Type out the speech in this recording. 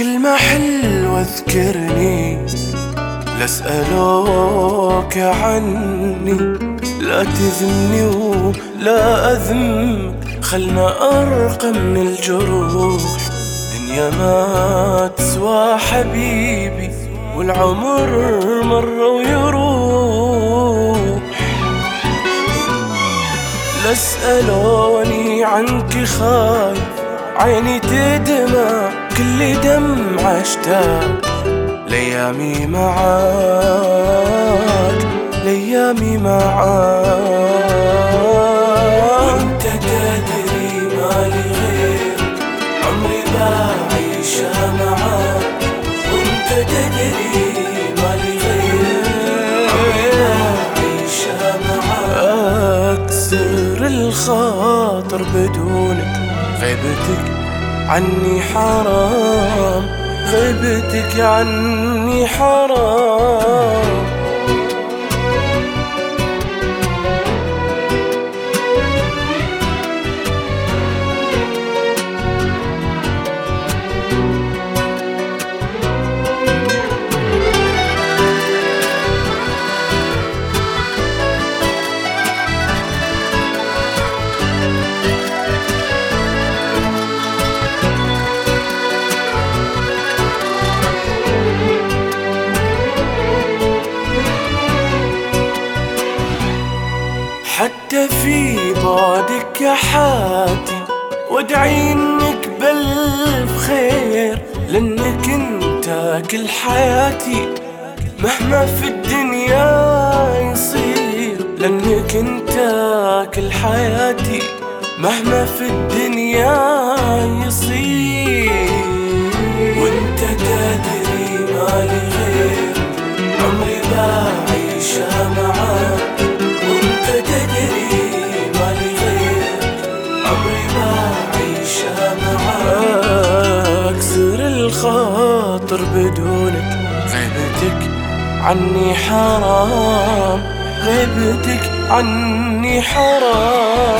المحل واذكرني لأسألوك عني. لا تذمني ولا أذم خلنا أرقى من الجروح. دنيا ما تسوى حبيبي والعمر مرة ويروح. لاسألوني عنك خايف عيني تدمع. كل دمعة اشتاق ليامي معاك ليامي معاك. وأنت تدري مالي غير عمري بعيشها معاك. وأنت تدري مالي غير عمري بعيشها معاك. أكسر الخاطر بدونك غيبتك عني حرام غيبتك عني حرام. حتى في بعدك يا حاتي وادعي إنك بألف خير لأنك أنت كل حياتي مهما في الدنيا يصير لأنك أنت كل حياتي مهما في الدنيا الخاطر بدونك غيبتك عني حرام غيبتك عني حرام.